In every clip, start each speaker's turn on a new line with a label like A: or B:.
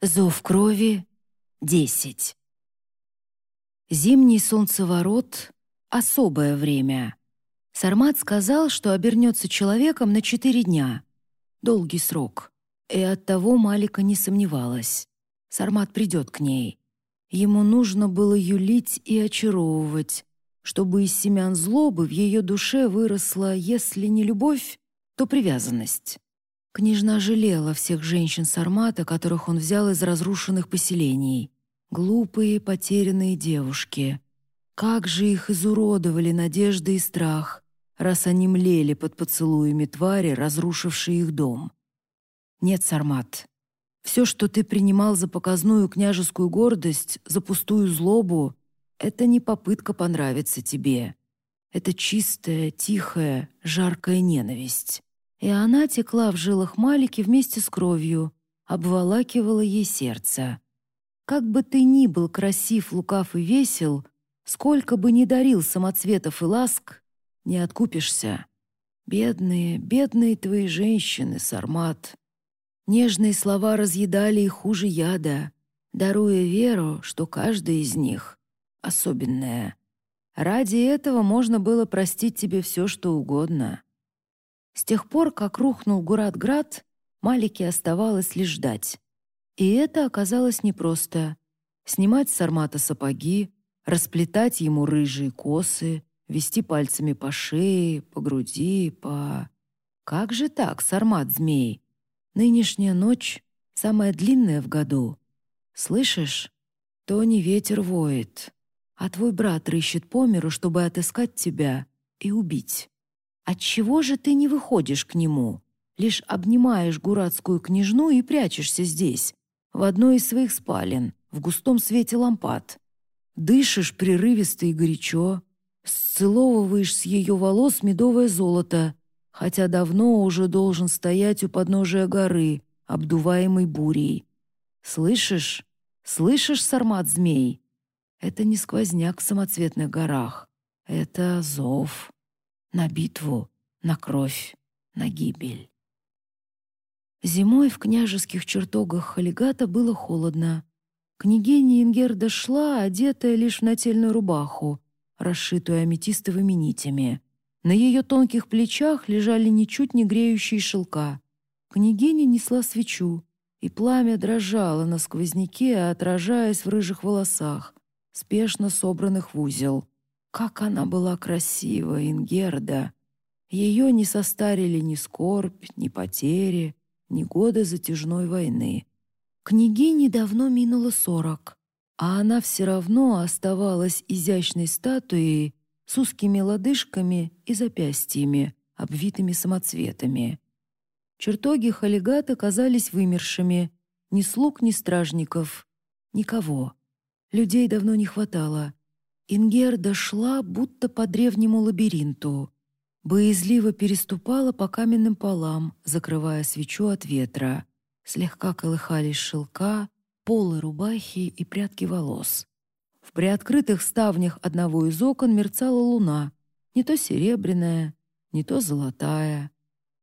A: Зов крови — десять. Зимний солнцеворот — особое время. Сармат сказал, что обернется человеком на четыре дня. Долгий срок. И оттого Малика не сомневалась. Сармат придет к ней. Ему нужно было юлить и очаровывать, чтобы из семян злобы в ее душе выросла, если не любовь, то привязанность. Княжна жалела всех женщин Сармата, которых он взял из разрушенных поселений. Глупые, потерянные девушки. Как же их изуродовали надежда и страх, раз они млели под поцелуями твари, разрушившей их дом. Нет, Сармат, все, что ты принимал за показную княжескую гордость, за пустую злобу, это не попытка понравиться тебе. Это чистая, тихая, жаркая ненависть и она текла в жилах Малики вместе с кровью, обволакивала ей сердце. Как бы ты ни был красив, лукав и весел, сколько бы ни дарил самоцветов и ласк, не откупишься. Бедные, бедные твои женщины, Сармат. Нежные слова разъедали их хуже яда, даруя веру, что каждая из них особенная. Ради этого можно было простить тебе все, что угодно. С тех пор, как рухнул Гурат-Град, Малике оставалось лишь ждать. И это оказалось непросто. Снимать с Армата сапоги, расплетать ему рыжие косы, вести пальцами по шее, по груди, по... Как же так, Сармат змей? Нынешняя ночь самая длинная в году. Слышишь? То не ветер воет, а твой брат рыщет по миру, чтобы отыскать тебя и убить. Отчего же ты не выходишь к нему? Лишь обнимаешь гуратскую княжну и прячешься здесь, в одной из своих спален, в густом свете лампад. Дышишь прерывисто и горячо, сцеловываешь с ее волос медовое золото, хотя давно уже должен стоять у подножия горы, обдуваемой бурей. Слышишь? Слышишь, сармат змей? Это не сквозняк в самоцветных горах. Это зов на битву, на кровь, на гибель. Зимой в княжеских чертогах Халигата было холодно. Княгиня Ингерда шла, одетая лишь в нательную рубаху, расшитую аметистовыми нитями. На ее тонких плечах лежали ничуть не греющие шелка. Княгиня несла свечу, и пламя дрожало на сквозняке, отражаясь в рыжих волосах, спешно собранных в узел. Как она была красива, Ингерда! Ее не состарили ни скорбь, ни потери, ни годы затяжной войны. Княгине давно минуло сорок, а она все равно оставалась изящной статуей с узкими лодыжками и запястьями, обвитыми самоцветами. Чертоги халигата казались вымершими. Ни слуг, ни стражников. Никого. Людей давно не хватало. Ингерда шла, будто по древнему лабиринту. Боязливо переступала по каменным полам, закрывая свечу от ветра. Слегка колыхались шелка, полы рубахи и прядки волос. В приоткрытых ставнях одного из окон мерцала луна, не то серебряная, не то золотая.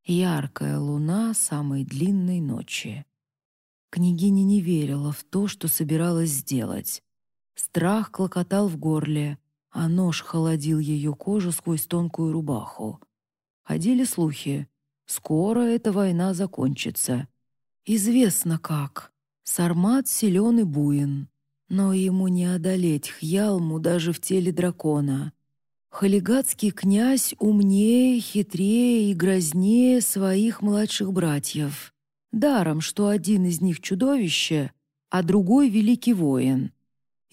A: Яркая луна самой длинной ночи. Княгиня не верила в то, что собиралась сделать. Страх клокотал в горле, а нож холодил ее кожу сквозь тонкую рубаху. Ходили слухи. Скоро эта война закончится. Известно как. Сармат силен и буин. Но ему не одолеть Хьялму даже в теле дракона. Халигатский князь умнее, хитрее и грознее своих младших братьев. Даром, что один из них чудовище, а другой — великий воин.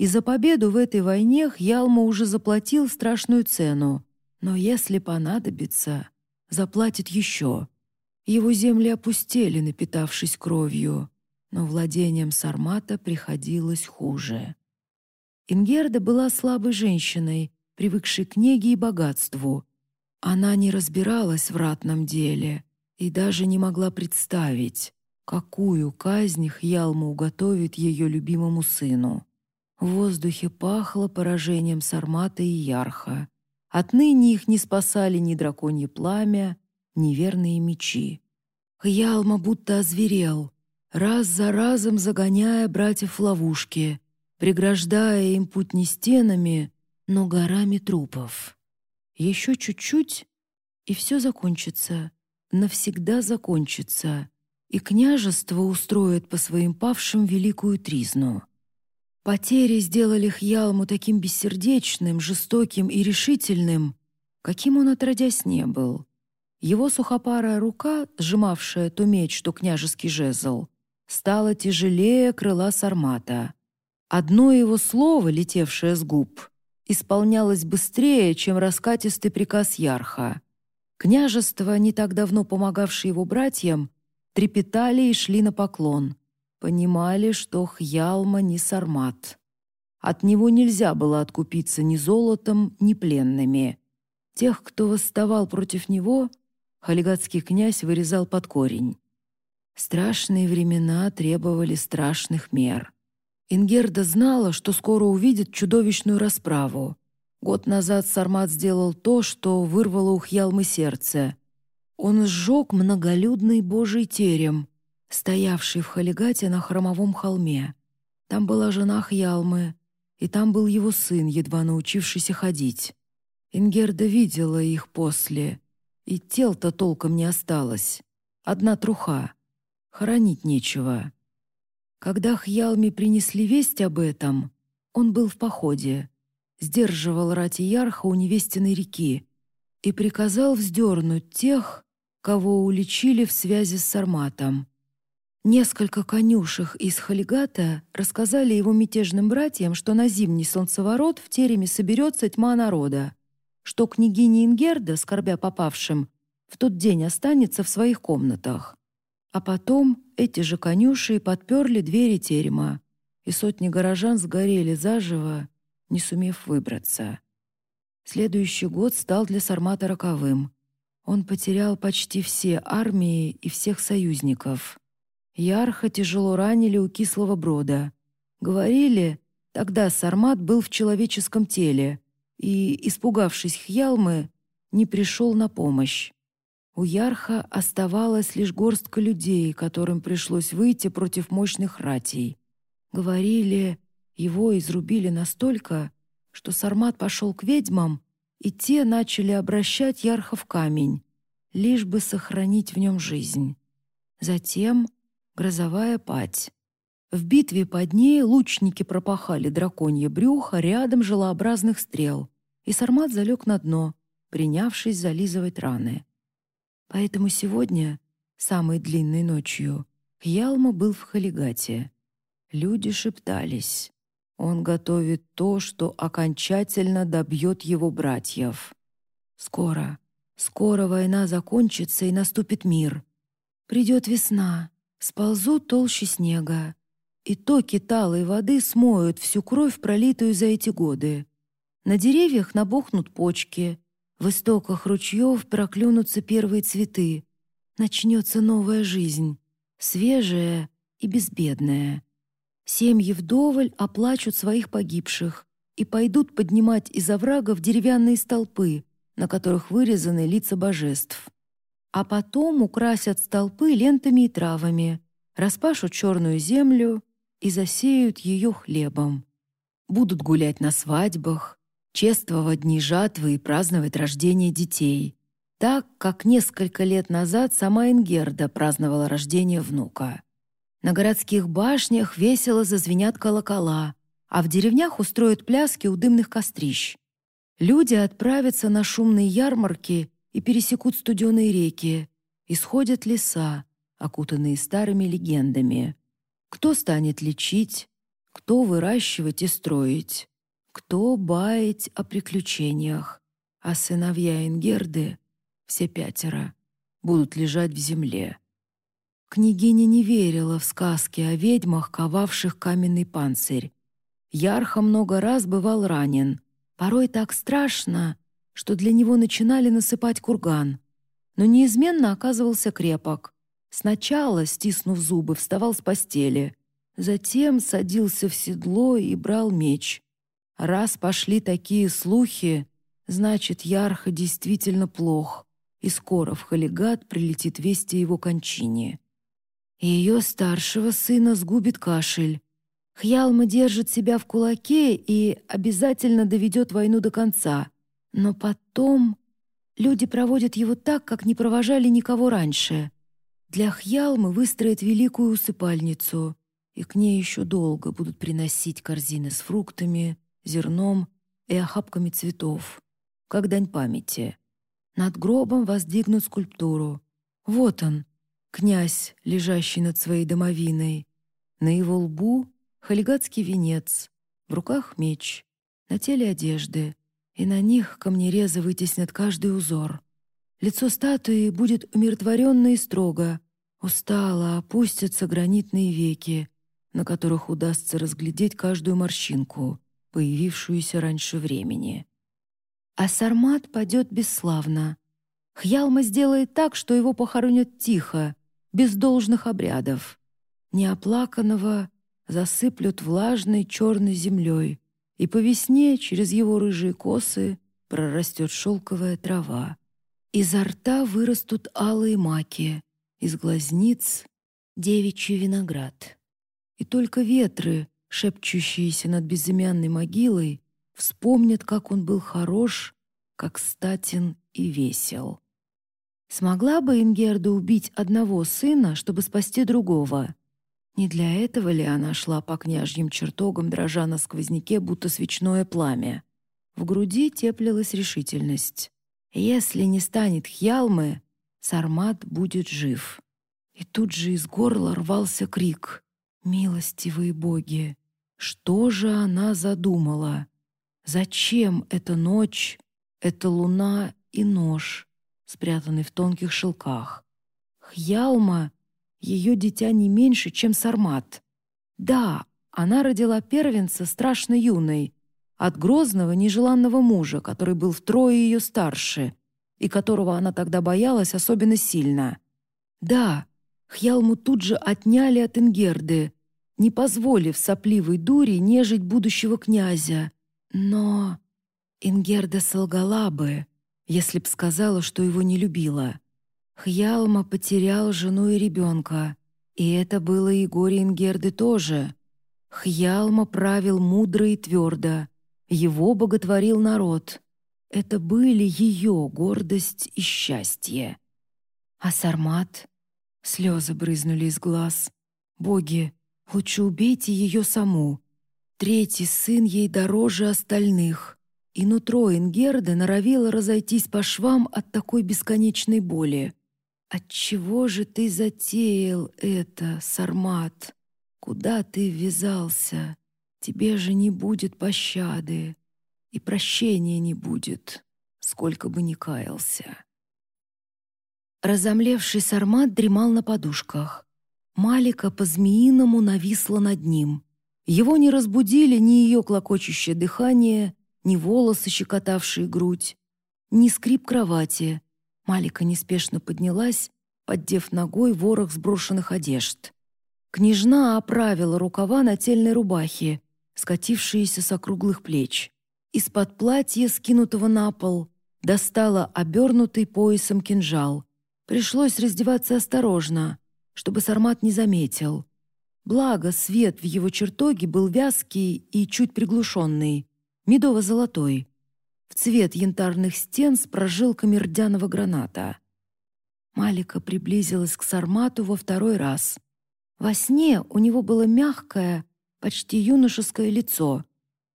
A: И за победу в этой войне Хьялма уже заплатил страшную цену. Но если понадобится, заплатит еще. Его земли опустели, напитавшись кровью, но владением Сармата приходилось хуже. Ингерда была слабой женщиной, привыкшей к неге и богатству. Она не разбиралась в ратном деле и даже не могла представить, какую казнь Хьялма уготовит ее любимому сыну. В воздухе пахло поражением Сармата и Ярха. Отныне их не спасали ни драконье пламя, ни верные мечи. Хьялма будто озверел. раз за разом загоняя братьев в ловушки, преграждая им путь не стенами, но горами трупов. Еще чуть-чуть, и все закончится, навсегда закончится, и княжество устроит по своим павшим великую тризну. Потери сделали Хьялму таким бессердечным, жестоким и решительным, каким он отродясь не был. Его сухопарая рука, сжимавшая то меч, то княжеский жезл, стала тяжелее крыла сармата. Одно его слово, летевшее с губ, исполнялось быстрее, чем раскатистый приказ Ярха. Княжества, не так давно помогавшие его братьям, трепетали и шли на поклон — Понимали, что Хьялма не сармат. От него нельзя было откупиться ни золотом, ни пленными. Тех, кто восставал против него, халигатский князь вырезал под корень. Страшные времена требовали страшных мер. Ингерда знала, что скоро увидит чудовищную расправу. Год назад Сармат сделал то, что вырвало у Хьялмы сердце. Он сжег многолюдный божий терем, стоявший в Халигате на хромовом холме. Там была жена Хьялмы, и там был его сын, едва научившийся ходить. Ингерда видела их после, и тел-то толком не осталось. Одна труха. Хоронить нечего. Когда Хьялме принесли весть об этом, он был в походе, сдерживал рати Ярха у невестиной реки и приказал вздернуть тех, кого уличили в связи с Сарматом. Несколько конюшек из Халигата рассказали его мятежным братьям, что на зимний солнцеворот в тереме соберется тьма народа, что княгиня Ингерда, скорбя попавшим, в тот день останется в своих комнатах. А потом эти же конюши подперли двери терема, и сотни горожан сгорели заживо, не сумев выбраться. Следующий год стал для Сармата роковым. Он потерял почти все армии и всех союзников. Ярха тяжело ранили у кислого брода. Говорили, тогда Сармат был в человеческом теле и, испугавшись Хьялмы, не пришел на помощь. У Ярха оставалась лишь горстка людей, которым пришлось выйти против мощных ратей. Говорили, его изрубили настолько, что Сармат пошел к ведьмам, и те начали обращать Ярха в камень, лишь бы сохранить в нем жизнь. Затем Грозовая пать. В битве под ней лучники пропахали драконье брюхо рядом желообразных стрел, и Сармат залег на дно, принявшись зализывать раны. Поэтому сегодня, самой длинной ночью, Хьялма был в Халигате. Люди шептались. Он готовит то, что окончательно добьет его братьев. Скоро, скоро война закончится и наступит мир. Придет весна, Сползут толще снега, и токи талой воды смоют всю кровь, пролитую за эти годы. На деревьях набухнут почки, в истоках ручьев проклюнутся первые цветы. Начнется новая жизнь, свежая и безбедная. Семьи вдоволь оплачут своих погибших и пойдут поднимать из оврагов деревянные столпы, на которых вырезаны лица божеств а потом украсят столпы лентами и травами, распашут черную землю и засеют ее хлебом. Будут гулять на свадьбах, чествовать дни жатвы и праздновать рождение детей, так, как несколько лет назад сама Ингерда праздновала рождение внука. На городских башнях весело зазвенят колокола, а в деревнях устроят пляски у дымных кострищ. Люди отправятся на шумные ярмарки и пересекут студеные реки, исходят леса, окутанные старыми легендами. Кто станет лечить, кто выращивать и строить, кто баять о приключениях, а сыновья Ингерды, все пятеро, будут лежать в земле. Княгиня не верила в сказки о ведьмах, ковавших каменный панцирь. Ярха много раз бывал ранен. Порой так страшно, что для него начинали насыпать курган, но неизменно оказывался крепок. Сначала, стиснув зубы, вставал с постели, затем садился в седло и брал меч. Раз пошли такие слухи, значит, Ярха действительно плох, и скоро в Халигат прилетит весть о его кончине. Ее старшего сына сгубит кашель. Хьялма держит себя в кулаке и обязательно доведет войну до конца. Но потом люди проводят его так, как не провожали никого раньше. Для Хьялмы выстроят великую усыпальницу, и к ней еще долго будут приносить корзины с фруктами, зерном и охапками цветов, как дань памяти. Над гробом воздвигнут скульптуру. Вот он, князь, лежащий над своей домовиной. На его лбу — халигатский венец, в руках меч, на теле одежды, и на них камнерезы вытеснят каждый узор. Лицо статуи будет умиротворенно и строго, устало опустятся гранитные веки, на которых удастся разглядеть каждую морщинку, появившуюся раньше времени. А Сармат падет бесславно. Хьялма сделает так, что его похоронят тихо, без должных обрядов. Неоплаканного засыплют влажной черной землей, и по весне через его рыжие косы прорастет шелковая трава. Изо рта вырастут алые маки, из глазниц — девичий виноград. И только ветры, шепчущиеся над безымянной могилой, вспомнят, как он был хорош, как статен и весел. Смогла бы Ингерда убить одного сына, чтобы спасти другого? Не для этого ли она шла по княжьим чертогам, дрожа на сквозняке, будто свечное пламя? В груди теплилась решительность. Если не станет Хьялмы, Сармат будет жив. И тут же из горла рвался крик. «Милостивые боги! Что же она задумала? Зачем эта ночь, эта луна и нож?» спрятанный в тонких шелках. Хьялма — ее дитя не меньше, чем Сармат. Да, она родила первенца страшно юной, от грозного нежеланного мужа, который был втрое ее старше и которого она тогда боялась особенно сильно. Да, Хьялму тут же отняли от Ингерды, не позволив сопливой дуре нежить будущего князя. Но Ингерда солгала бы, если б сказала, что его не любила. Хьялма потерял жену и ребенка, и это было и горе Ингерды тоже. Хьялма правил мудро и твердо, его боготворил народ. Это были ее гордость и счастье. А Сармат? Слезы брызнули из глаз. Боги, лучше убейте ее саму. Третий сын ей дороже остальных и нутро Ингерды норовило разойтись по швам от такой бесконечной боли. «Отчего же ты затеял это, Сармат? Куда ты ввязался? Тебе же не будет пощады, и прощения не будет, сколько бы ни каялся». Разомлевший Сармат дремал на подушках. Малика по-змеиному нависла над ним. Его не разбудили ни ее клокочущее дыхание, ни волосы, щекотавшие грудь, ни скрип кровати. Малика неспешно поднялась, поддев ногой ворох сброшенных одежд. Княжна оправила рукава нательной рубахи, скатившиеся с округлых плеч. Из-под платья, скинутого на пол, достала обернутый поясом кинжал. Пришлось раздеваться осторожно, чтобы Сармат не заметил. Благо, свет в его чертоге был вязкий и чуть приглушенный медово-золотой, в цвет янтарных стен с прожилками рдяного граната. Малика приблизилась к Сармату во второй раз. Во сне у него было мягкое, почти юношеское лицо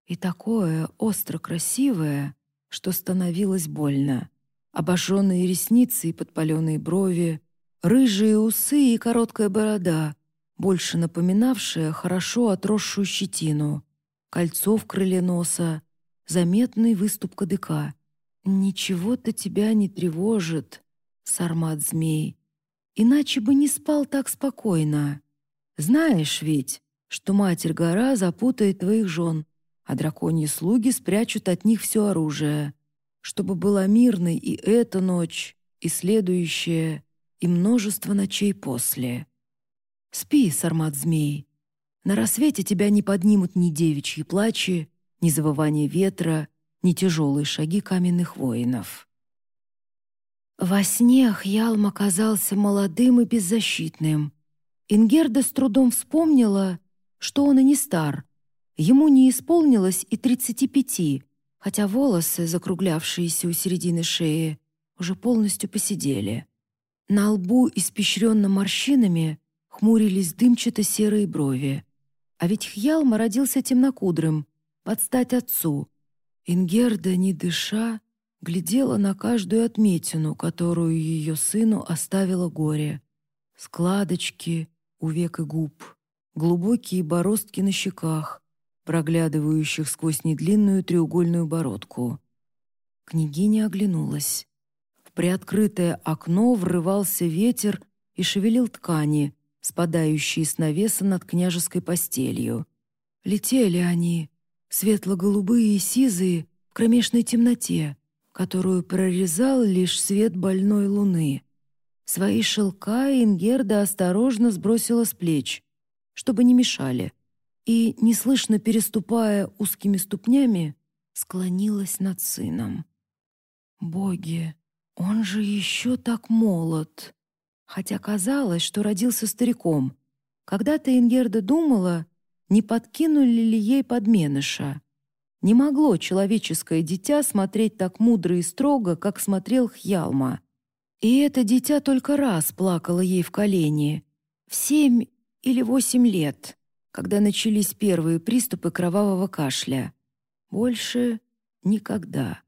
A: и такое остро красивое, что становилось больно. Обожженные ресницы и подпаленные брови, рыжие усы и короткая борода, больше напоминавшая хорошо отросшую щетину — кольцо в крыле носа, заметный выступ кадыка. «Ничего-то тебя не тревожит, сармат-змей, иначе бы не спал так спокойно. Знаешь ведь, что Матерь-гора запутает твоих жен, а драконьи слуги спрячут от них все оружие, чтобы была мирной и эта ночь, и следующая, и множество ночей после. Спи, сармат-змей, на рассвете тебя не поднимут ни девичьи плачи, ни завывание ветра, ни тяжелые шаги каменных воинов. Во сне Хьялм оказался молодым и беззащитным. Ингерда с трудом вспомнила, что он и не стар. Ему не исполнилось и тридцати пяти, хотя волосы, закруглявшиеся у середины шеи, уже полностью посидели. На лбу, испещренном морщинами, хмурились дымчато-серые брови. А ведь Хьялма родился темнокудрым, под стать отцу. Ингерда, не дыша, глядела на каждую отметину, которую ее сыну оставило горе. Складочки у век и губ, глубокие бороздки на щеках, проглядывающих сквозь недлинную треугольную бородку. Княгиня оглянулась. В приоткрытое окно врывался ветер и шевелил ткани, спадающие с навеса над княжеской постелью. Летели они, светло-голубые и сизые, в кромешной темноте, которую прорезал лишь свет больной луны. Свои шелка Ингерда осторожно сбросила с плеч, чтобы не мешали, и, неслышно переступая узкими ступнями, склонилась над сыном. «Боги, он же еще так молод!» Хотя казалось, что родился стариком. Когда-то Ингерда думала, не подкинули ли ей подменыша. Не могло человеческое дитя смотреть так мудро и строго, как смотрел Хьялма. И это дитя только раз плакало ей в колени. В семь или восемь лет, когда начались первые приступы кровавого кашля. Больше никогда.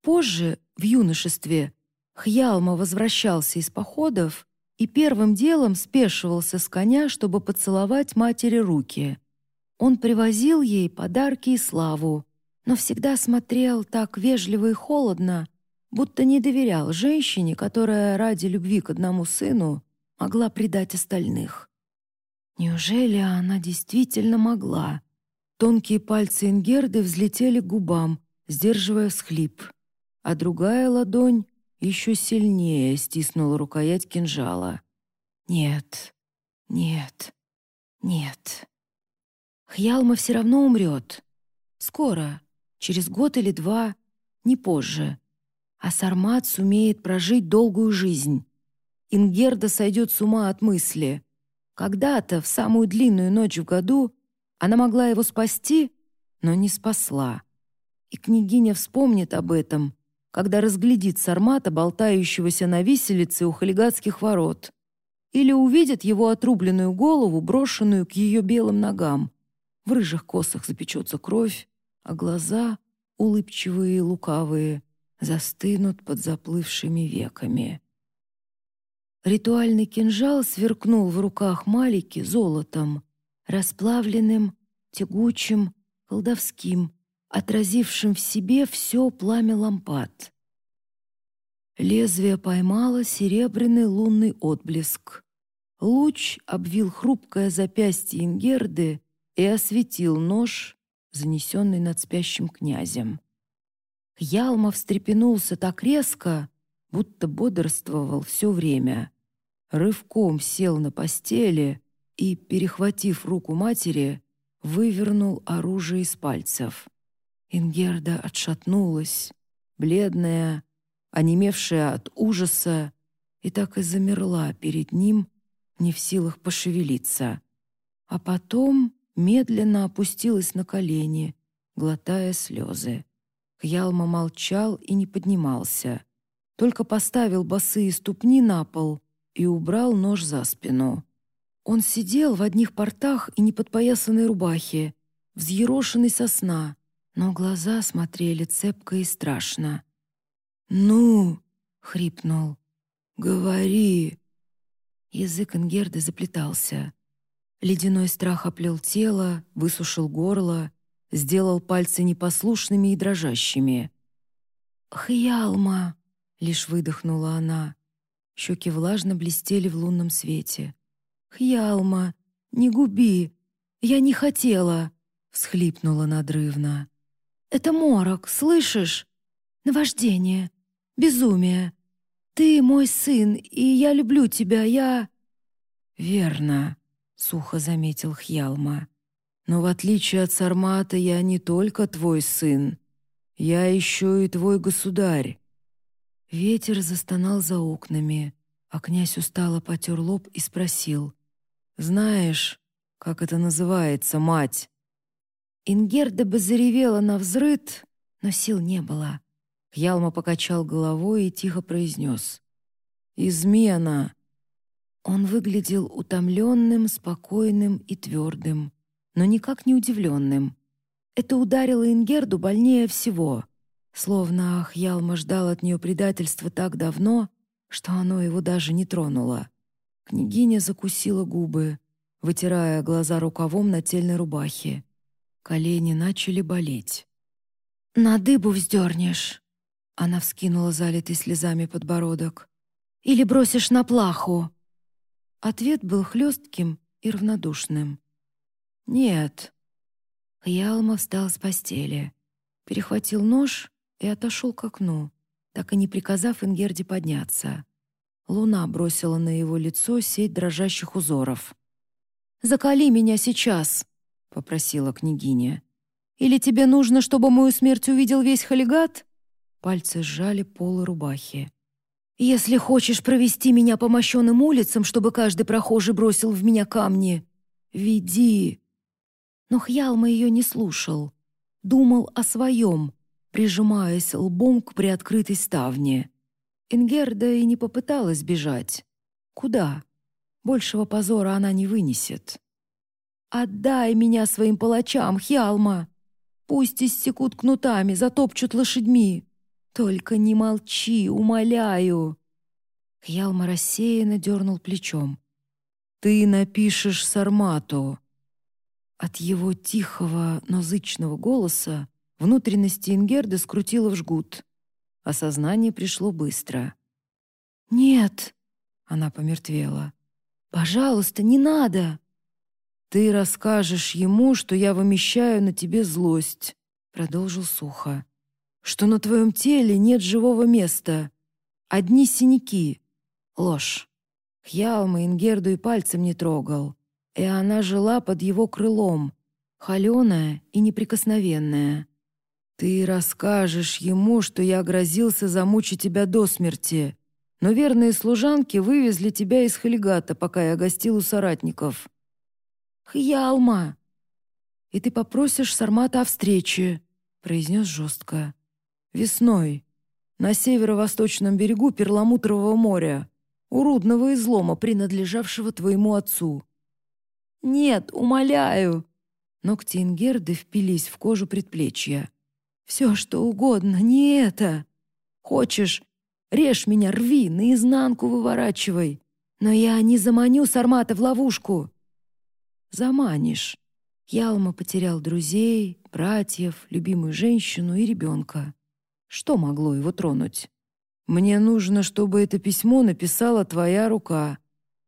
A: Позже, в юношестве, Хьялма возвращался из походов и первым делом спешивался с коня, чтобы поцеловать матери руки. Он привозил ей подарки и славу, но всегда смотрел так вежливо и холодно, будто не доверял женщине, которая ради любви к одному сыну могла предать остальных. Неужели она действительно могла? Тонкие пальцы Ингерды взлетели к губам, сдерживая всхлип, а другая ладонь еще сильнее стиснула рукоять кинжала. «Нет, нет, нет. Хьялма все равно умрет. Скоро, через год или два, не позже. А Сармат сумеет прожить долгую жизнь. Ингерда сойдет с ума от мысли. Когда-то, в самую длинную ночь в году, она могла его спасти, но не спасла. И княгиня вспомнит об этом, когда разглядит Сармата, болтающегося на виселице у халигатских ворот, или увидит его отрубленную голову, брошенную к ее белым ногам. В рыжих косах запечется кровь, а глаза, улыбчивые и лукавые, застынут под заплывшими веками. Ритуальный кинжал сверкнул в руках Малики золотом, расплавленным, тягучим, колдовским, отразившим в себе все пламя лампад. Лезвие поймало серебряный лунный отблеск. Луч обвил хрупкое запястье Ингерды и осветил нож, занесенный над спящим князем. Ялма встрепенулся так резко, будто бодрствовал все время. Рывком сел на постели и, перехватив руку матери, вывернул оружие из пальцев. Ингерда отшатнулась, бледная, онемевшая от ужаса, и так и замерла перед ним, не в силах пошевелиться. А потом медленно опустилась на колени, глотая слезы. Хьялма молчал и не поднимался, только поставил босые ступни на пол и убрал нож за спину. Он сидел в одних портах и неподпоясанной рубахе, взъерошенный со сна, но глаза смотрели цепко и страшно. «Ну!» — хрипнул. «Говори!» Язык Ингерды заплетался. Ледяной страх оплел тело, высушил горло, сделал пальцы непослушными и дрожащими. «Хьялма!» — лишь выдохнула она. Щеки влажно блестели в лунном свете. «Хьялма, не губи! Я не хотела!» — всхлипнула надрывно. «Это морок, слышишь? Наваждение, безумие. Ты мой сын, и я люблю тебя, я...» «Верно», сухо заметил Хьялма. «Но в отличие от Сармата я не только твой сын. Я еще и твой государь». Ветер застонал за окнами, а князь устало потер лоб и спросил. Знаешь, как это называется, мать?» Ингерда бы заревела на взрыд, но сил не было. Ялма покачал головой и тихо произнес. «Измена!» Он выглядел утомленным, спокойным и твердым, но никак не удивленным. Это ударило Ингерду больнее всего. Словно Ахьялма ждал от нее предательства так давно, что оно его даже не тронуло. Княгиня закусила губы, вытирая глаза рукавом на тельной рубахе. Колени начали болеть. «На дыбу вздернешь!» Она вскинула залитый слезами подбородок. «Или бросишь на плаху!» Ответ был хлестким и равнодушным. «Нет». Ялма встал с постели, перехватил нож и отошел к окну, так и не приказав Ингерде подняться. Луна бросила на его лицо сеть дрожащих узоров. «Закали меня сейчас!» — попросила княгиня. «Или тебе нужно, чтобы мою смерть увидел весь халигат?» Пальцы сжали полы рубахи. «Если хочешь провести меня по мощенным улицам, чтобы каждый прохожий бросил в меня камни, веди!» Но Хьялма ее не слушал. Думал о своем, прижимаясь лбом к приоткрытой ставне. Ингерда и не попыталась бежать. Куда? Большего позора она не вынесет. «Отдай меня своим палачам, Хьялма! Пусть иссекут кнутами, затопчут лошадьми! Только не молчи, умоляю!» Хьялма рассеянно дернул плечом. «Ты напишешь Сармату!» От его тихого, но зычного голоса внутренности Ингерды скрутило в жгут. Осознание пришло быстро. «Нет!» — она помертвела. «Пожалуйста, не надо!» «Ты расскажешь ему, что я вымещаю на тебе злость», — продолжил сухо. «Что на твоем теле нет живого места. Одни синяки. Ложь. Хьялма Ингерду и пальцем не трогал. И она жила под его крылом, холеная и неприкосновенная. Ты расскажешь ему, что я грозился замучить тебя до смерти, но верные служанки вывезли тебя из Халигата, пока я гостил у соратников. Хьялма! И ты попросишь Сармата о встрече, произнес жестко. Весной, на северо-восточном берегу Перламутрового моря, у рудного излома, принадлежавшего твоему отцу. Нет, умоляю. Ногти Ингерды впились в кожу предплечья. Все, что угодно, не это. Хочешь, Режь меня, рви, наизнанку выворачивай. Но я не заманю Сармата в ловушку. Заманишь. Ялма потерял друзей, братьев, любимую женщину и ребенка. Что могло его тронуть? Мне нужно, чтобы это письмо написала твоя рука.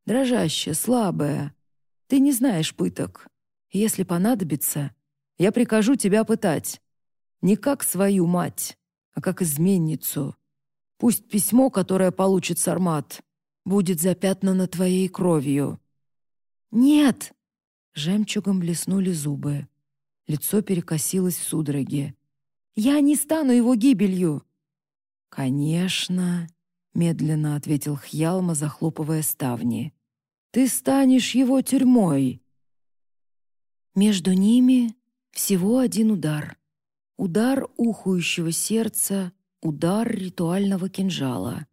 A: Дрожащая, слабая. Ты не знаешь пыток. Если понадобится, я прикажу тебя пытать. Не как свою мать, а как изменницу. Пусть письмо, которое получит Сармат, будет запятнано твоей кровью». «Нет!» Жемчугом блеснули зубы. Лицо перекосилось в судороге. «Я не стану его гибелью!» «Конечно!» — медленно ответил Хьялма, захлопывая ставни. «Ты станешь его тюрьмой!» Между ними всего один удар. Удар ухующего сердца, Удар ритуального кинжала.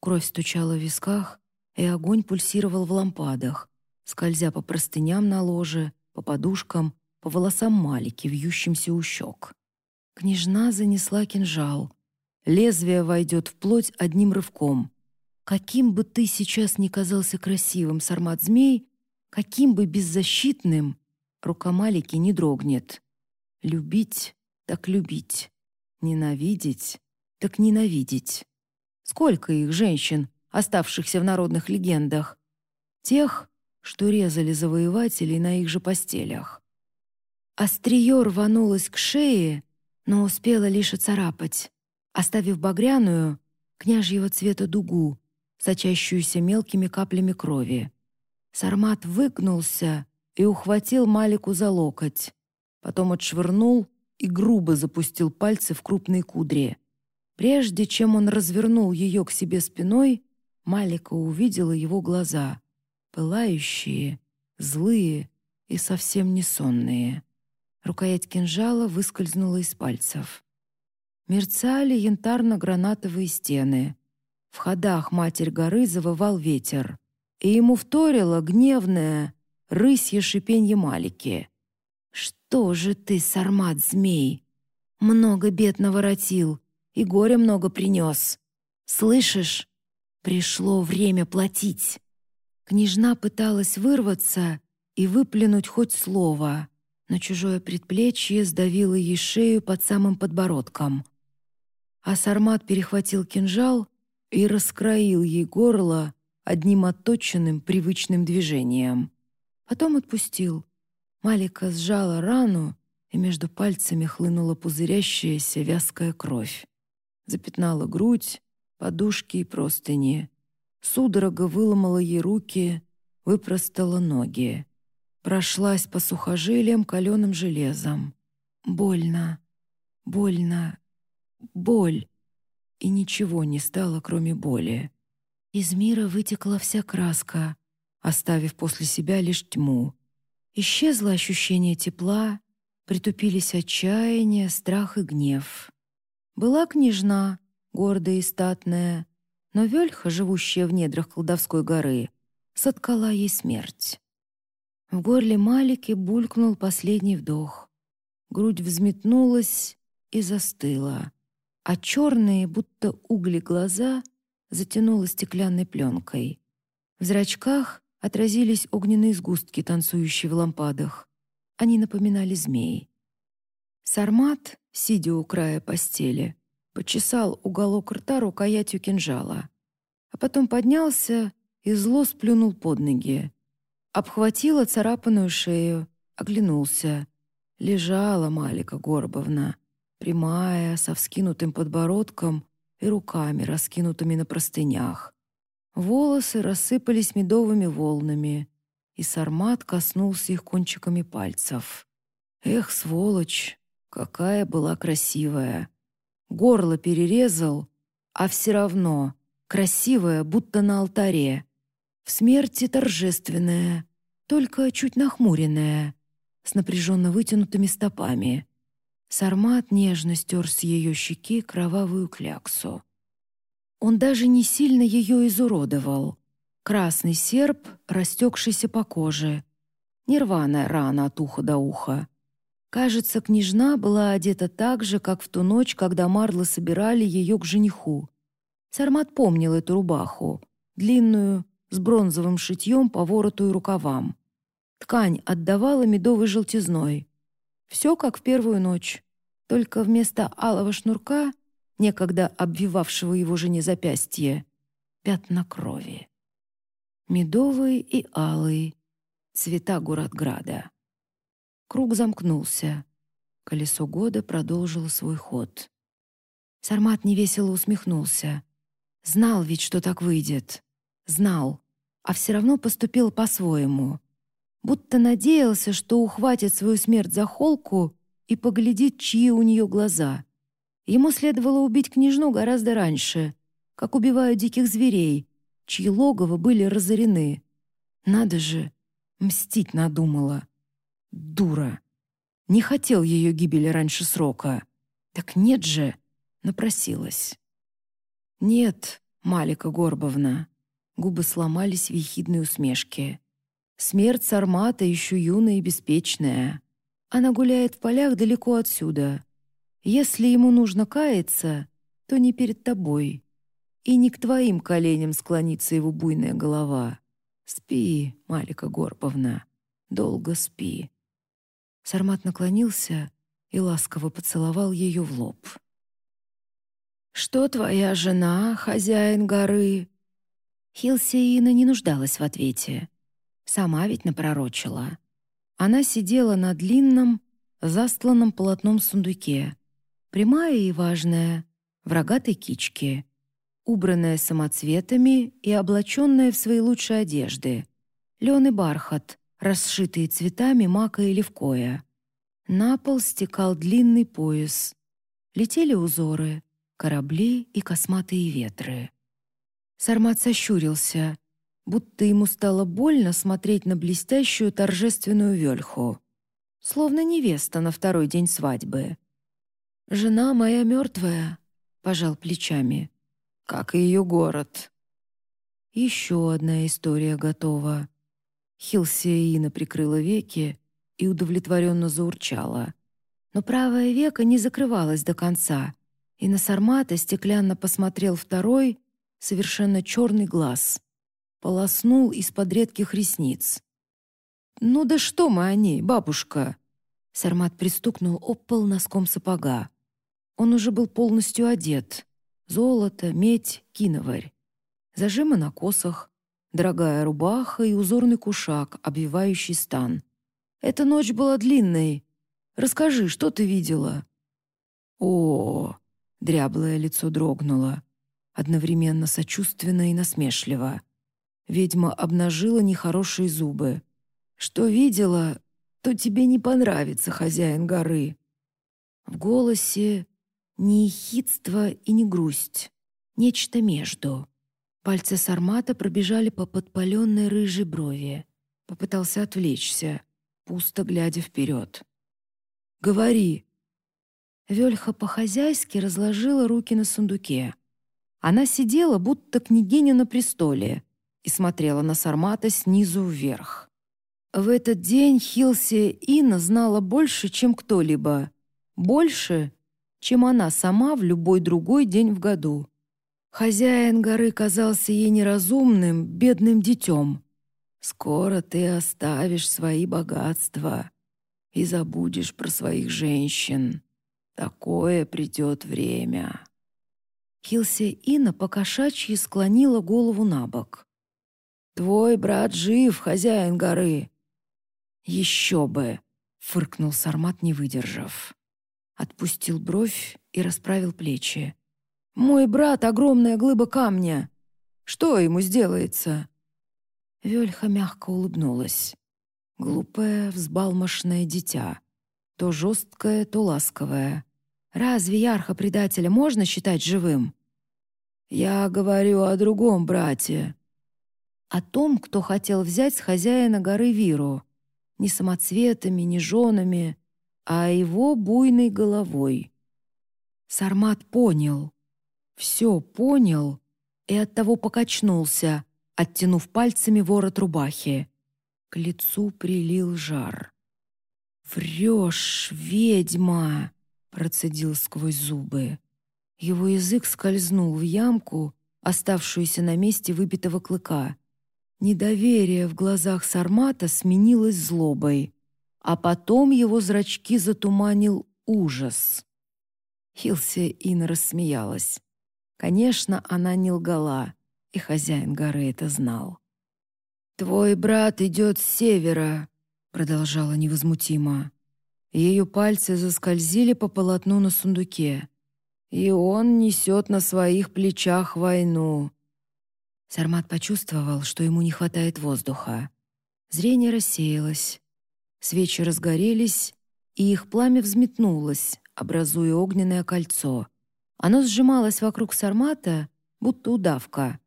A: Кровь стучала в висках, и огонь пульсировал в лампадах, скользя по простыням на ложе, по подушкам, по волосам Малики, вьющимся у щек. Княжна занесла кинжал. Лезвие войдет в плоть одним рывком. Каким бы ты сейчас ни казался красивым, сармат-змей, каким бы беззащитным, рука Малики не дрогнет. Любить так любить, ненавидеть так ненавидеть. Сколько их женщин, оставшихся в народных легендах? Тех, что резали завоевателей на их же постелях. Острие рванулось к шее, но успела лишь оцарапать, оставив багряную, княжьего цвета дугу, сочащуюся мелкими каплями крови. Сармат выгнулся и ухватил Малику за локоть, потом отшвырнул и грубо запустил пальцы в крупные кудри. Прежде чем он развернул ее к себе спиной, Малика увидела его глаза, пылающие, злые и совсем не сонные. Рукоять кинжала выскользнула из пальцев. Мерцали янтарно-гранатовые стены. В ходах Матерь горы завывал ветер, и ему вторило гневное, рысье шипенье Малики. «Что же ты, сармат змей? Много бед наворотил и горя много принес. Слышишь? Пришло время платить». Княжна пыталась вырваться и выплюнуть хоть слово, но чужое предплечье сдавило ей шею под самым подбородком. А Сармат перехватил кинжал и раскроил ей горло одним отточенным привычным движением. Потом отпустил. Малика сжала рану, и между пальцами хлынула пузырящаяся вязкая кровь. Запятнала грудь, подушки и простыни. Судорога выломала ей руки, выпростала ноги. Прошлась по сухожилиям каленым железом. Больно, больно, боль. И ничего не стало, кроме боли. Из мира вытекла вся краска, оставив после себя лишь тьму. Исчезло ощущение тепла, притупились отчаяние, страх и гнев. Была княжна, гордая и статная, но Вельха, живущая в недрах колдовской горы, соткала ей смерть. В горле Малики булькнул последний вдох. Грудь взметнулась и застыла, а черные, будто угли глаза, затянула стеклянной пленкой. В зрачках отразились огненные сгустки, танцующие в лампадах. Они напоминали змей. Сармат, сидя у края постели, почесал уголок рта рукоятью кинжала, а потом поднялся и зло сплюнул под ноги. Обхватила царапанную шею, оглянулся. Лежала Малика Горбовна, прямая, со вскинутым подбородком и руками, раскинутыми на простынях. Волосы рассыпались медовыми волнами, и Сармат коснулся их кончиками пальцев. Эх, сволочь, какая была красивая! горло перерезал, а все равно красивая, будто на алтаре. В смерти торжественная, только чуть нахмуренная, с напряженно вытянутыми стопами. Сармат нежно стер с ее щеки кровавую кляксу. Он даже не сильно ее изуродовал. Красный серп, растекшийся по коже. Нерваная рана от уха до уха. Кажется, княжна была одета так же, как в ту ночь, когда Марлы собирали ее к жениху. Сармат помнил эту рубаху, длинную, с бронзовым шитьем по вороту и рукавам. Ткань отдавала медовой желтизной. Все как в первую ночь, только вместо алого шнурка, некогда обвивавшего его жене запястье, пятна крови. Медовый и алый, цвета Гуратграда. Круг замкнулся. Колесо года продолжило свой ход. Сармат невесело усмехнулся. Знал ведь, что так выйдет. Знал, а все равно поступил по-своему. Будто надеялся, что ухватит свою смерть за холку и поглядит, чьи у нее глаза. Ему следовало убить княжну гораздо раньше, как убивают диких зверей, чьи логово были разорены. Надо же, мстить надумала. Дура. Не хотел ее гибели раньше срока. Так нет же, напросилась. Нет, Малика Горбовна. Губы сломались в ехидной усмешке. Смерть Сармата еще юная и беспечная. Она гуляет в полях далеко отсюда. Если ему нужно каяться, то не перед тобой. И не к твоим коленям склонится его буйная голова. Спи, Малика Горбовна, долго спи. Сармат наклонился и ласково поцеловал ее в лоб. «Что твоя жена, хозяин горы?» Хилсиина не нуждалась в ответе. Сама ведь напророчила. Она сидела на длинном, застланном полотном сундуке, прямая и важная, в рогатой кичке, убранная самоцветами и облаченная в свои лучшие одежды. Лен и бархат, расшитые цветами мака и левкоя. На пол стекал длинный пояс. Летели узоры, корабли и косматые ветры. Сармат сощурился. Будто ему стало больно смотреть на блестящую торжественную вельху, словно невеста на второй день свадьбы. «Жена моя мертвая», — пожал плечами, — «как и ее город». Еще одна история готова. Хилсиаина прикрыла веки и удовлетворенно заурчала. Но правое веко не закрывалось до конца, и на Сармата стеклянно посмотрел второй, совершенно черный глаз. Полоснул из-под редких ресниц. «Ну да что мы о ней, бабушка?» Сармат пристукнул об пол носком сапога. Он уже был полностью одет. Золото, медь, киноварь. Зажимы на косах, дорогая рубаха и узорный кушак, обвивающий стан. Эта ночь была длинной. Расскажи, что ты видела?» «О, Дряблое лицо дрогнуло, одновременно сочувственно и насмешливо. Ведьма обнажила нехорошие зубы. «Что видела, то тебе не понравится, хозяин горы». В голосе не ехидство и не грусть, нечто между. Пальцы Сармата пробежали по подпаленной рыжей брови. Попытался отвлечься, пусто глядя вперед. «Говори», Вельха по-хозяйски разложила руки на сундуке. Она сидела, будто княгиня на престоле, и смотрела на Сармата снизу вверх. В этот день Хилси Инна знала больше, чем кто-либо. Больше, чем она сама в любой другой день в году. Хозяин горы казался ей неразумным, бедным детем. «Скоро ты оставишь свои богатства и забудешь про своих женщин», Такое придет время. Хилси Ина покошачьи склонила голову на бок. «Твой брат жив, хозяин горы!» «Еще бы!» — фыркнул Сармат, не выдержав. Отпустил бровь и расправил плечи. «Мой брат — огромная глыба камня! Что ему сделается?» Вельха мягко улыбнулась. Глупое, взбалмошное дитя. То жесткое, то ласковое. Разве Ярха-предателя можно считать живым? Я говорю о другом брате. О том, кто хотел взять с хозяина горы Виру. Не самоцветами, не женами, а его буйной головой. Сармат понял. Все понял и оттого покачнулся, оттянув пальцами ворот рубахи. К лицу прилил жар. «Врешь, ведьма!» процедил сквозь зубы. Его язык скользнул в ямку, оставшуюся на месте выбитого клыка. Недоверие в глазах Сармата сменилось злобой, а потом его зрачки затуманил ужас. Хилси Ин рассмеялась. Конечно, она не лгала, и хозяин горы это знал. «Твой брат идет с севера», — продолжала невозмутимо. Ее пальцы заскользили по полотну на сундуке. «И он несет на своих плечах войну». Сармат почувствовал, что ему не хватает воздуха. Зрение рассеялось. Свечи разгорелись, и их пламя взметнулось, образуя огненное кольцо. Оно сжималось вокруг Сармата, будто удавка.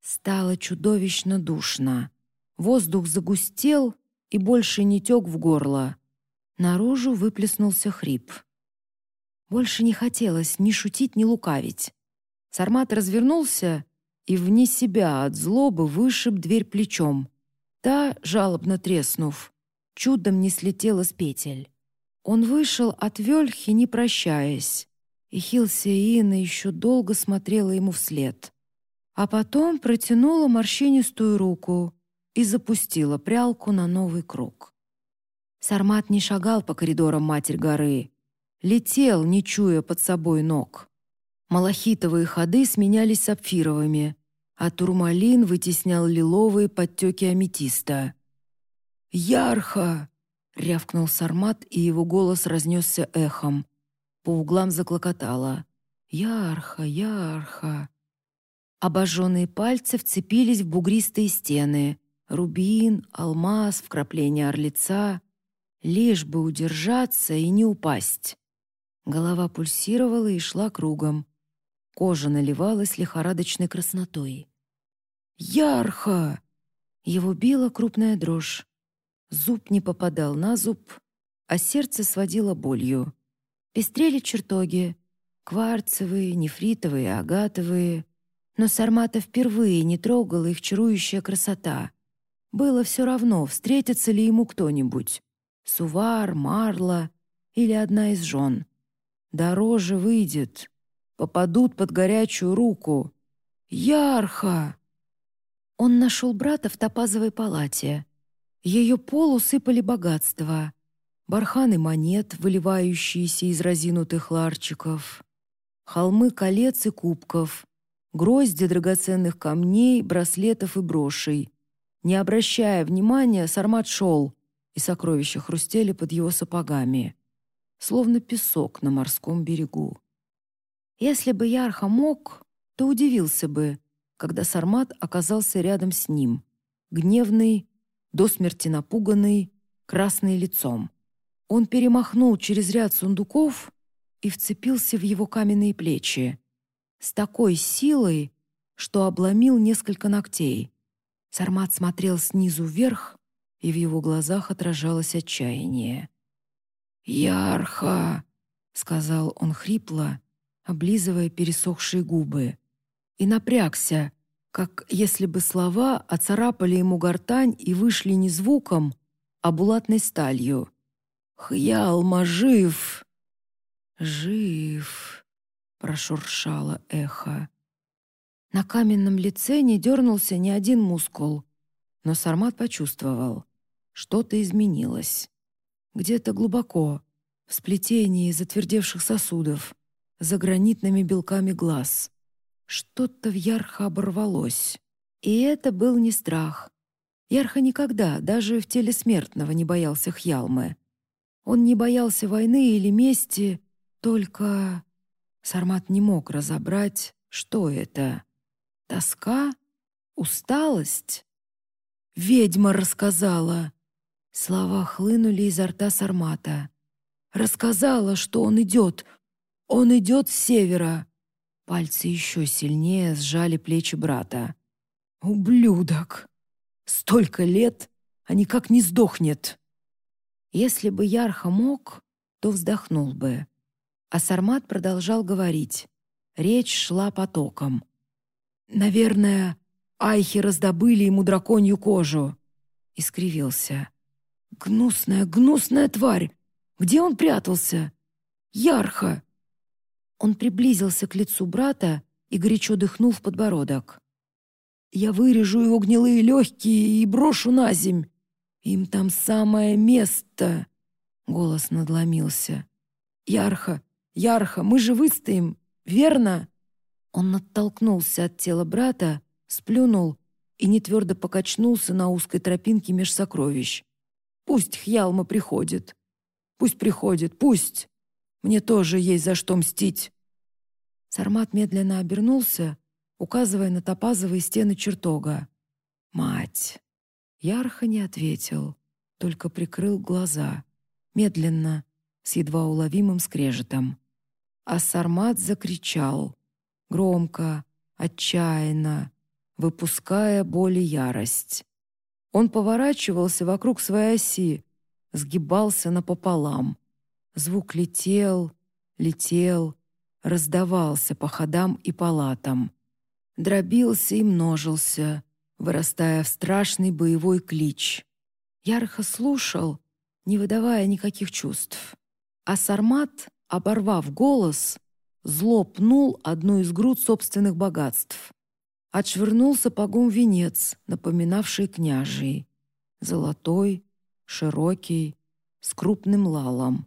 A: Стало чудовищно душно. Воздух загустел и больше не тек в горло. Наружу выплеснулся хрип. Больше не хотелось ни шутить, ни лукавить. Сармат развернулся и вне себя от злобы вышиб дверь плечом. Та, жалобно треснув, чудом не слетела с петель. Он вышел от Вельхи, не прощаясь, и Хилсиина еще долго смотрела ему вслед. А потом протянула морщинистую руку и запустила прялку на новый круг. Сармат не шагал по коридорам Матерь горы. Летел, не чуя под собой ног. Малахитовые ходы сменялись сапфировыми, а турмалин вытеснял лиловые подтеки аметиста. «Ярха!» — рявкнул Сармат, и его голос разнесся эхом. По углам заклокотало. «Ярха! Ярха!» Обожженные пальцы вцепились в бугристые стены. Рубин, алмаз, вкрапление орлица лишь бы удержаться и не упасть. Голова пульсировала и шла кругом. Кожа наливалась лихорадочной краснотой. «Ярха!» Его била крупная дрожь. Зуб не попадал на зуб, а сердце сводило болью. Пестрели чертоги. Кварцевые, нефритовые, агатовые. Но Сармата впервые не трогала их чарующая красота. Было все равно, встретится ли ему кто-нибудь. Сувар, Марла или одна из жен. Дороже выйдет. Попадут под горячую руку. Ярха! Он нашел брата в топазовой палате. Ее пол усыпали богатства. Барханы монет, выливающиеся из разинутых ларчиков. Холмы колец и кубков. Грозди драгоценных камней, браслетов и брошей. Не обращая внимания, Сармат шел, и сокровища хрустели под его сапогами, словно песок на морском берегу. Если бы Ярха мог, то удивился бы, когда Сармат оказался рядом с ним, гневный, до смерти напуганный, красный лицом. Он перемахнул через ряд сундуков и вцепился в его каменные плечи с такой силой, что обломил несколько ногтей. Сармат смотрел снизу вверх, и в его глазах отражалось отчаяние. «Ярха!» — сказал он хрипло, облизывая пересохшие губы и напрягся, как если бы слова оцарапали ему гортань и вышли не звуком, а булатной сталью. «Хьялма жив!» «Жив!» — прошуршало эхо. На каменном лице не дернулся ни один мускул, но Сармат почувствовал, что-то изменилось. Где-то глубоко, в сплетении затвердевших сосудов, за гранитными белками глаз. Что-то в Ярха оборвалось. И это был не страх. Ярха никогда, даже в теле смертного, не боялся Хьялмы. Он не боялся войны или мести, только... Сармат не мог разобрать, что это. Тоска? Усталость? «Ведьма рассказала!» Слова хлынули изо рта Сармата. «Рассказала, что он идет. Он идет с севера. Пальцы еще сильнее сжали плечи брата. «Ублюдок! Столько лет, а никак не сдохнет!» Если бы Ярха мог, то вздохнул бы. А Сармат продолжал говорить. Речь шла потоком. «Наверное, айхи раздобыли ему драконью кожу!» Искривился. «Гнусная, гнусная тварь! Где он прятался? Ярха!» Он приблизился к лицу брата и горячо дыхнул в подбородок. «Я вырежу его гнилые легкие и брошу на земь. Им там самое место!» Голос надломился. «Ярха, Ярха, мы же выстоим, верно?» Он оттолкнулся от тела брата, сплюнул и нетвердо покачнулся на узкой тропинке меж сокровищ. «Пусть Хьялма приходит. Пусть приходит, пусть!» Мне тоже есть за что мстить». Сармат медленно обернулся, указывая на топазовые стены чертога. «Мать!» Ярха не ответил, только прикрыл глаза, медленно, с едва уловимым скрежетом. А Сармат закричал, громко, отчаянно, выпуская боль и ярость. Он поворачивался вокруг своей оси, сгибался напополам, Звук летел, летел, раздавался по ходам и палатам. Дробился и множился, вырастая в страшный боевой клич. Ярхо слушал, не выдавая никаких чувств. А Сармат, оборвав голос, зло пнул одну из груд собственных богатств. Отшвырнул сапогом венец, напоминавший княжий. Золотой, широкий, с крупным лалом.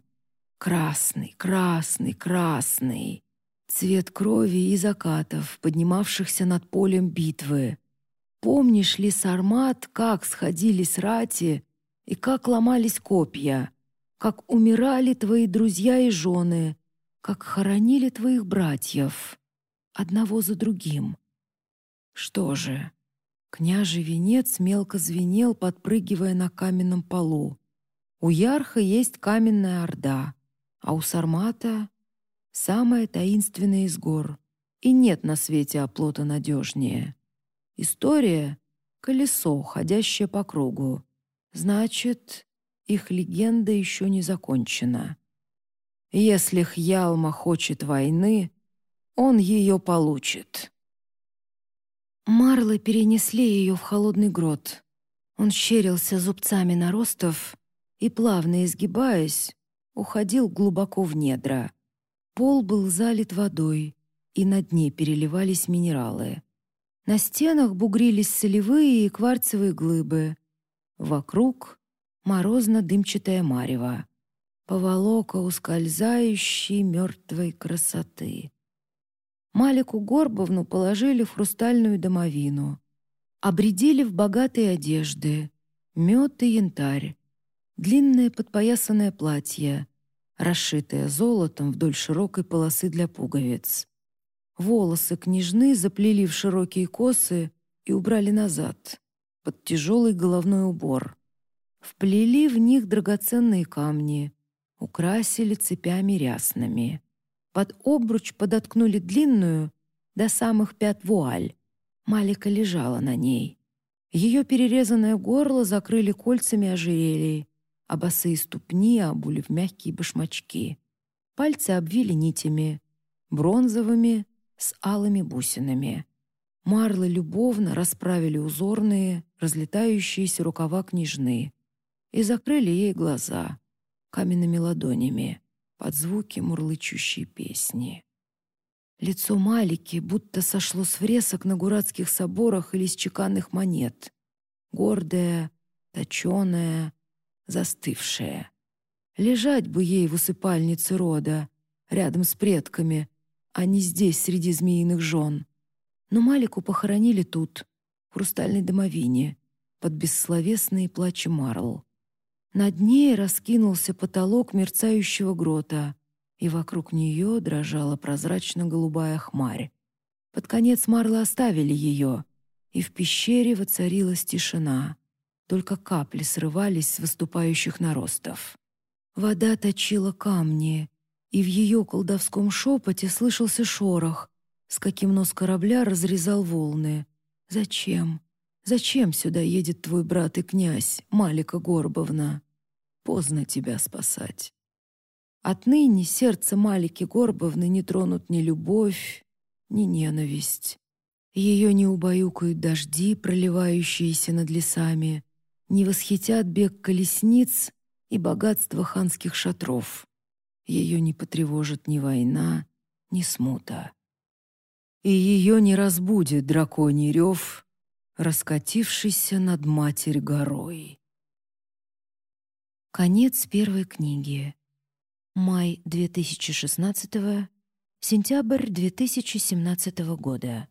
A: Красный, красный, красный. Цвет крови и закатов, поднимавшихся над полем битвы. Помнишь ли, Сармат, как сходились рати и как ломались копья, как умирали твои друзья и жены, как хоронили твоих братьев, одного за другим? Что же, княжий венец мелко звенел, подпрыгивая на каменном полу. У Ярха есть каменная орда — а у Сармата — самая таинственная из гор, и нет на свете оплота надежнее. История колесо, ходящее по кругу. Значит, их легенда еще не закончена. Если Хьялма хочет войны, он ее получит. Марлы перенесли ее в холодный грот. Он щерился зубцами наростов и, плавно изгибаясь, уходил глубоко в недра. Пол был залит водой, и на дне переливались минералы. На стенах бугрились солевые и кварцевые глыбы. Вокруг — морозно-дымчатая марево. Поволока ускользающей мертвой красоты. Малику Горбовну положили в хрустальную домовину. Обредили в богатые одежды, мед и янтарь, длинное подпоясанное платье, расшитое золотом вдоль широкой полосы для пуговиц. Волосы княжны заплели в широкие косы и убрали назад, под тяжелый головной убор. Вплели в них драгоценные камни, украсили цепями рясными. Под обруч подоткнули длинную, до самых пят вуаль. Малика лежала на ней. Ее перерезанное горло закрыли кольцами ожерелий, а босые ступни обули в мягкие башмачки. Пальцы обвили нитями, бронзовыми, с алыми бусинами. Марлы любовно расправили узорные, разлетающиеся рукава княжны и закрыли ей глаза каменными ладонями под звуки мурлычущей песни. Лицо Малики будто сошло с фресок на гуратских соборах или с чеканных монет. Гордое, точеное, застывшее. Лежать бы ей в усыпальнице рода, рядом с предками, а не здесь, среди змеиных жен. Но Малику похоронили тут, в хрустальной домовине, под бессловесные плачи Марл. Над ней раскинулся потолок мерцающего грота, и вокруг нее дрожала прозрачно-голубая хмарь. Под конец Марлы оставили ее, и в пещере воцарилась тишина. Только капли срывались с выступающих наростов. Вода точила камни, и в ее колдовском шепоте слышался шорох, с каким нос корабля разрезал волны. «Зачем? Зачем сюда едет твой брат и князь, Малика Горбовна? Поздно тебя спасать». Отныне сердце Малики Горбовны не тронут ни любовь, ни ненависть. Ее не убаюкают дожди, проливающиеся над лесами, не восхитят бег колесниц и богатство ханских шатров. Ее не потревожит ни война, ни смута. И ее не разбудит драконий рев, раскатившийся над Матерь горой. Конец первой книги. Май 2016 сентябрь 2017 года.